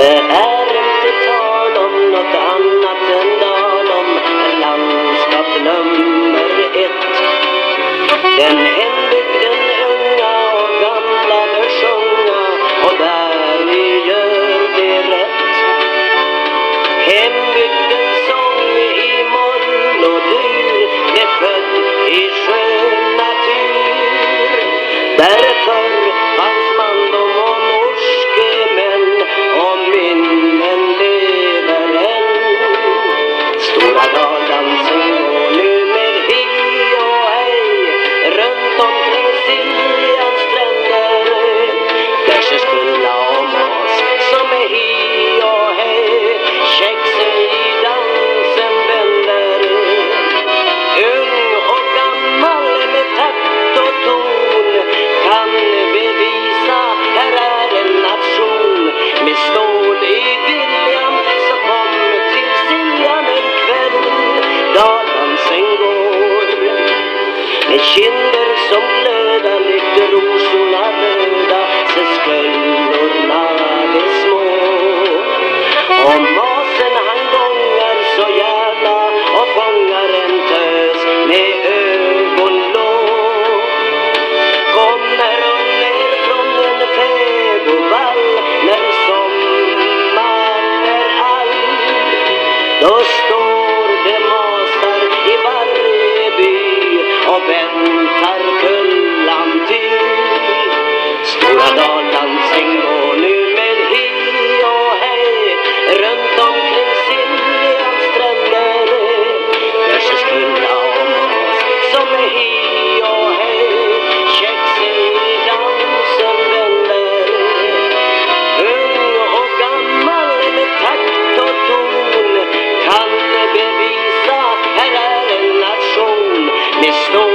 Det är inte tal om något annat än Dalom, landskap nummer ett. Den väntar kullan till. Stora Dalarns säng går nu med hi och hej runt omkring Siljas stränder. Nörsens kulla om oss som är hi och hej. Käck sig dansen vänner. Ung och gammal med takt och ton kan bevisa här är en nation med stor